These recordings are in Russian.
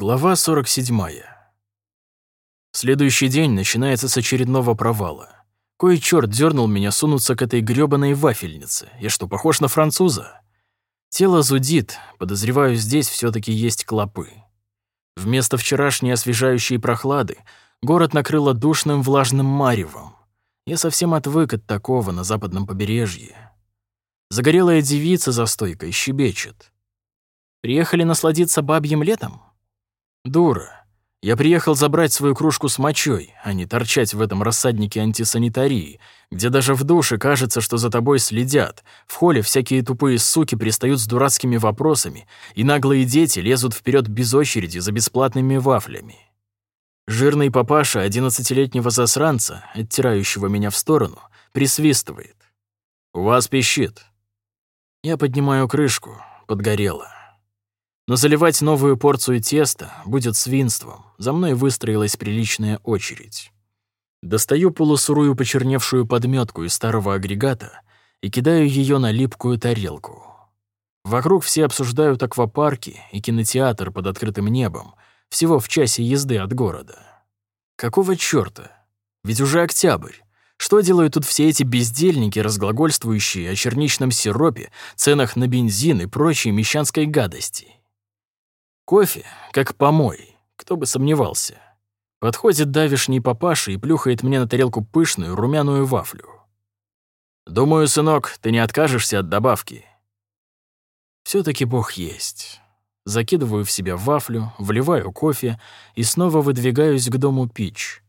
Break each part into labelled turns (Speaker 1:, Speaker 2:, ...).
Speaker 1: Глава 47. Следующий день начинается с очередного провала. Кой черт дернул меня сунуться к этой грёбаной вафельнице. Я что, похож на француза? Тело зудит, подозреваю, здесь все таки есть клопы. Вместо вчерашней освежающей прохлады город накрыло душным влажным маревом. Я совсем отвык от такого на западном побережье. Загорелая девица за стойкой щебечет. Приехали насладиться бабьим летом? Дура. Я приехал забрать свою кружку с мочой, а не торчать в этом рассаднике антисанитарии, где даже в душе кажется, что за тобой следят. В холле всякие тупые суки пристают с дурацкими вопросами, и наглые дети лезут вперед без очереди за бесплатными вафлями. Жирный папаша одиннадцатилетнего засранца, оттирающего меня в сторону, присвистывает. «У вас пищит». Я поднимаю крышку, подгорело. Но заливать новую порцию теста будет свинством. За мной выстроилась приличная очередь. Достаю полусурую почерневшую подметку из старого агрегата и кидаю ее на липкую тарелку. Вокруг все обсуждают аквапарки и кинотеатр под открытым небом, всего в часе езды от города. Какого чёрта? Ведь уже октябрь. Что делают тут все эти бездельники, разглагольствующие о черничном сиропе, ценах на бензин и прочей мещанской гадости? Кофе, как помой, кто бы сомневался. Подходит давишний папаша и плюхает мне на тарелку пышную румяную вафлю. «Думаю, сынок, ты не откажешься от добавки». все таки Бог есть. Закидываю в себя вафлю, вливаю кофе и снова выдвигаюсь к дому Пич.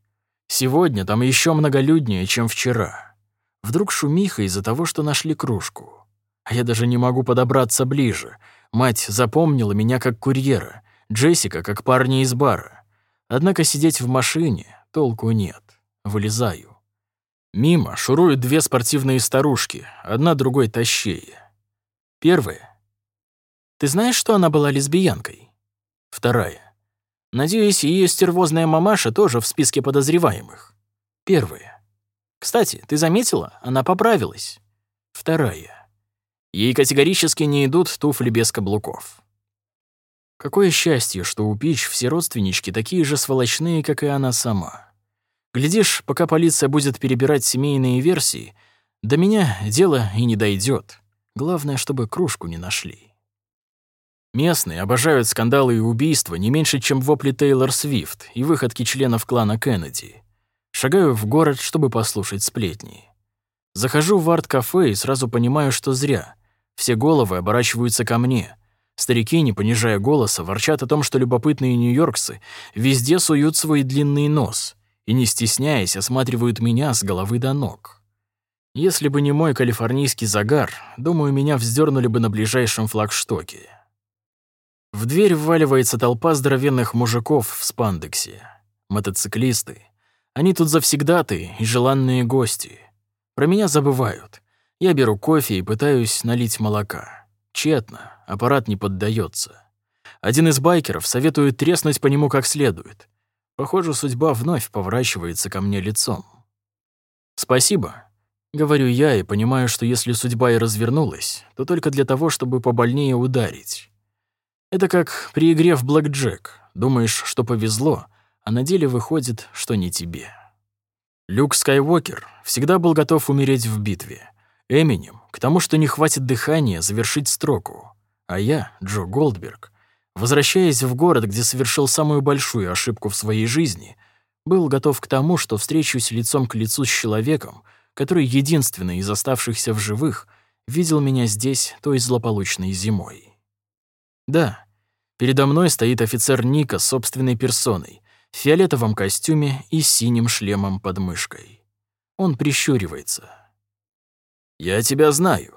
Speaker 1: Сегодня там еще многолюднее, чем вчера. Вдруг шумиха из-за того, что нашли кружку. А я даже не могу подобраться ближе — Мать запомнила меня как курьера, Джессика как парня из бара. Однако сидеть в машине толку нет. Вылезаю. Мимо шуруют две спортивные старушки, одна другой тащее. Первая. Ты знаешь, что она была лесбиянкой? Вторая. Надеюсь, ее стервозная мамаша тоже в списке подозреваемых. Первая. Кстати, ты заметила? Она поправилась. Вторая. Ей категорически не идут туфли без каблуков. Какое счастье, что у Пич все родственнички такие же сволочные, как и она сама. Глядишь, пока полиция будет перебирать семейные версии, до меня дело и не дойдет. Главное, чтобы кружку не нашли. Местные обожают скандалы и убийства не меньше, чем вопли Тейлор Свифт и выходки членов клана Кеннеди. Шагаю в город, чтобы послушать сплетни. Захожу в арт-кафе и сразу понимаю, что зря. Все головы оборачиваются ко мне. Старики, не понижая голоса, ворчат о том, что любопытные нью-йоркцы везде суют свой длинный нос и, не стесняясь, осматривают меня с головы до ног. Если бы не мой калифорнийский загар, думаю, меня вздернули бы на ближайшем флагштоке. В дверь вваливается толпа здоровенных мужиков в спандексе. Мотоциклисты. Они тут завсегдаты и желанные гости. Про меня забывают. Я беру кофе и пытаюсь налить молока. Тщетно, аппарат не поддается. Один из байкеров советует треснуть по нему как следует. Похоже, судьба вновь поворачивается ко мне лицом. «Спасибо», — говорю я и понимаю, что если судьба и развернулась, то только для того, чтобы побольнее ударить. Это как при игре в блэкджек. Думаешь, что повезло, а на деле выходит, что не тебе. Люк Скайуокер всегда был готов умереть в битве — Эминем к тому, что не хватит дыхания завершить строку. А я, Джо Голдберг, возвращаясь в город, где совершил самую большую ошибку в своей жизни, был готов к тому, что встречусь лицом к лицу с человеком, который единственный из оставшихся в живых видел меня здесь той злополучной зимой. Да, передо мной стоит офицер Ника с собственной персоной, в фиолетовом костюме и синим шлемом под мышкой. Он прищуривается — «Я тебя знаю».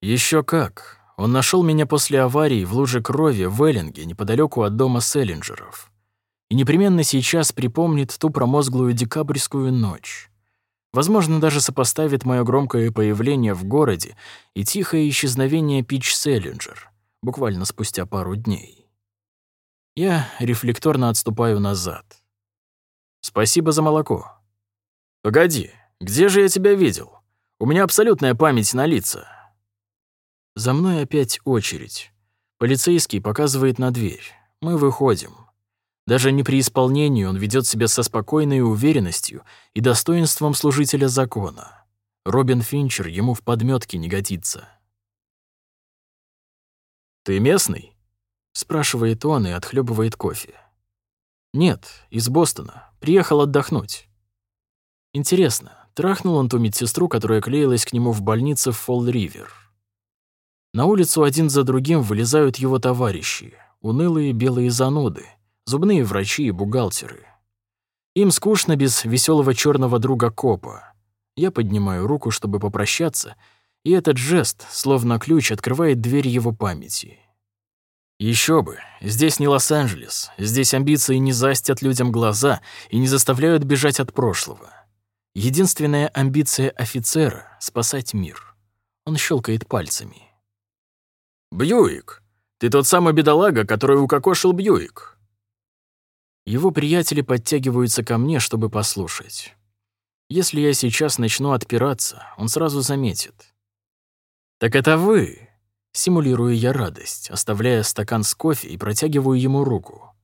Speaker 1: Еще как. Он нашел меня после аварии в луже крови в Эллинге, неподалеку от дома Селлинджеров. И непременно сейчас припомнит ту промозглую декабрьскую ночь. Возможно, даже сопоставит мое громкое появление в городе и тихое исчезновение Пич Селлинджер, буквально спустя пару дней. Я рефлекторно отступаю назад. «Спасибо за молоко». «Погоди, где же я тебя видел?» У меня абсолютная память на лица». За мной опять очередь. Полицейский показывает на дверь. Мы выходим. Даже не при исполнении он ведет себя со спокойной уверенностью и достоинством служителя закона. Робин Финчер ему в подметке не годится. «Ты местный?» — спрашивает он и отхлебывает кофе. «Нет, из Бостона. Приехал отдохнуть». Интересно, трахнул он ту медсестру, которая клеилась к нему в больнице в Фолл-Ривер. На улицу один за другим вылезают его товарищи, унылые белые зануды, зубные врачи и бухгалтеры. Им скучно без веселого черного друга копа. Я поднимаю руку, чтобы попрощаться, и этот жест, словно ключ, открывает дверь его памяти. Еще бы, здесь не Лос-Анджелес, здесь амбиции не застят людям глаза и не заставляют бежать от прошлого. Единственная амбиция офицера — спасать мир. Он щелкает пальцами.
Speaker 2: «Бьюик, ты тот самый бедолага, который укокошил Бьюик».
Speaker 1: Его приятели подтягиваются ко мне, чтобы послушать. Если я сейчас начну отпираться, он сразу заметит. «Так это вы!» Симулирую я радость, оставляя стакан с кофе и протягиваю ему руку.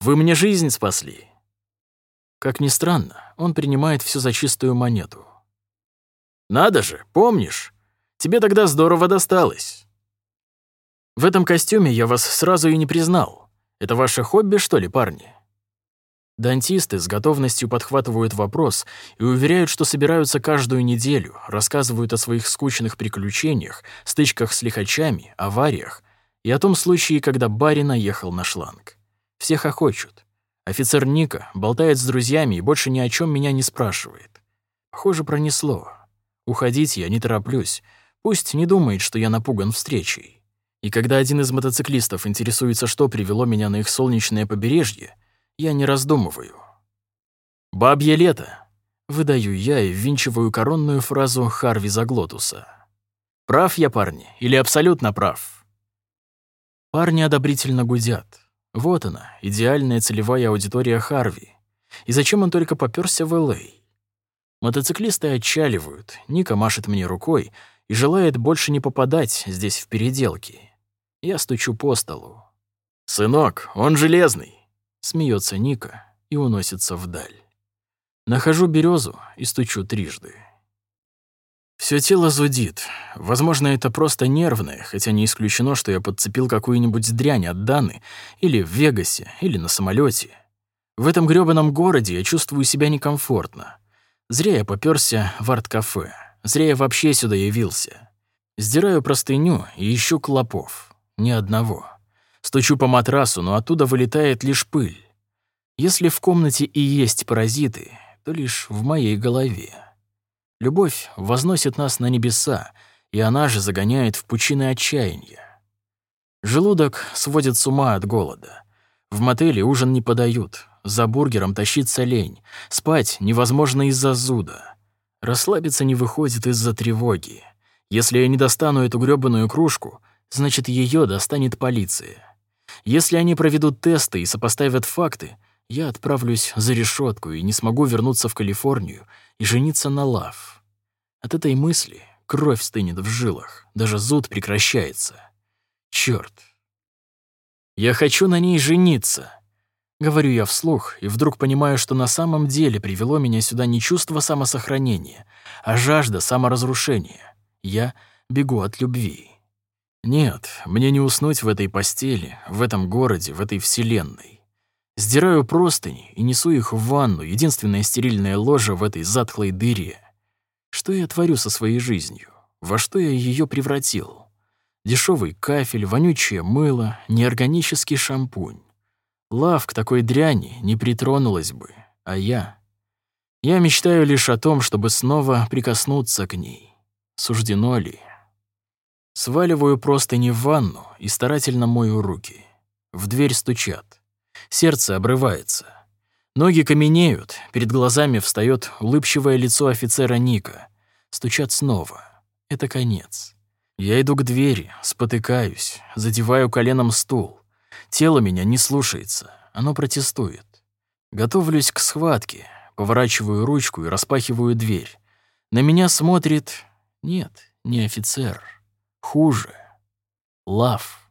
Speaker 1: «Вы мне жизнь спасли!» Как ни странно, он принимает все за чистую монету.
Speaker 2: «Надо же, помнишь? Тебе тогда здорово досталось!»
Speaker 1: «В этом костюме я вас сразу и не признал. Это ваше хобби, что ли, парни?» Дантисты с готовностью подхватывают вопрос и уверяют, что собираются каждую неделю, рассказывают о своих скучных приключениях, стычках с лихачами, авариях и о том случае, когда барин наехал на шланг. Всех охочут. Офицер Ника болтает с друзьями и больше ни о чем меня не спрашивает. Похоже, пронесло. Уходить я не тороплюсь. Пусть не думает, что я напуган встречей. И когда один из мотоциклистов интересуется, что привело меня на их солнечное побережье, я не раздумываю. «Бабье лето!» — выдаю я и ввинчиваю коронную фразу Харви Заглотуса. «Прав я, парни, или абсолютно прав?» Парни одобрительно гудят. Вот она, идеальная целевая аудитория Харви. И зачем он только попёрся в Л.А.? Мотоциклисты отчаливают, Ника машет мне рукой и желает больше не попадать здесь в переделки. Я стучу по столу.
Speaker 2: «Сынок, он железный!»
Speaker 1: Смеется Ника и уносится вдаль. Нахожу березу и стучу трижды. Все тело зудит. Возможно, это просто нервное, хотя не исключено, что я подцепил какую-нибудь дрянь от Даны или в Вегасе, или на самолете. В этом грёбаном городе я чувствую себя некомфортно. Зря я попёрся в арт-кафе. Зря я вообще сюда явился. Сдираю простыню и ищу клопов. Ни одного. Стучу по матрасу, но оттуда вылетает лишь пыль. Если в комнате и есть паразиты, то лишь в моей голове. Любовь возносит нас на небеса, и она же загоняет в пучины отчаяния. Желудок сводит с ума от голода. В мотеле ужин не подают, за бургером тащиться лень, спать невозможно из-за зуда. Расслабиться не выходит из-за тревоги. Если я не достану эту грёбаную кружку, значит, ее достанет полиция. Если они проведут тесты и сопоставят факты, я отправлюсь за решетку и не смогу вернуться в Калифорнию и жениться на Лав. От этой мысли кровь стынет в жилах, даже зуд прекращается. Чёрт. Я хочу на ней жениться. Говорю я вслух, и вдруг понимаю, что на самом деле привело меня сюда не чувство самосохранения, а жажда саморазрушения. Я бегу от любви. Нет, мне не уснуть в этой постели, в этом городе, в этой вселенной. Сдираю простыни и несу их в ванну, единственное стерильное ложе в этой затхлой дыре. Что я творю со своей жизнью? Во что я ее превратил? Дешевый кафель, вонючее мыло, неорганический шампунь. Лав к такой дряни не притронулась бы, а я... Я мечтаю лишь о том, чтобы снова прикоснуться к ней. Суждено ли? Сваливаю простыни в ванну и старательно мою руки. В дверь стучат. Сердце обрывается. Ноги каменеют, перед глазами встает улыбчивое лицо офицера Ника. Стучат снова. Это конец. Я иду к двери, спотыкаюсь, задеваю коленом стул. Тело меня не слушается, оно протестует. Готовлюсь к схватке, поворачиваю ручку и распахиваю дверь. На меня смотрит... Нет, не офицер. Хуже. Лав.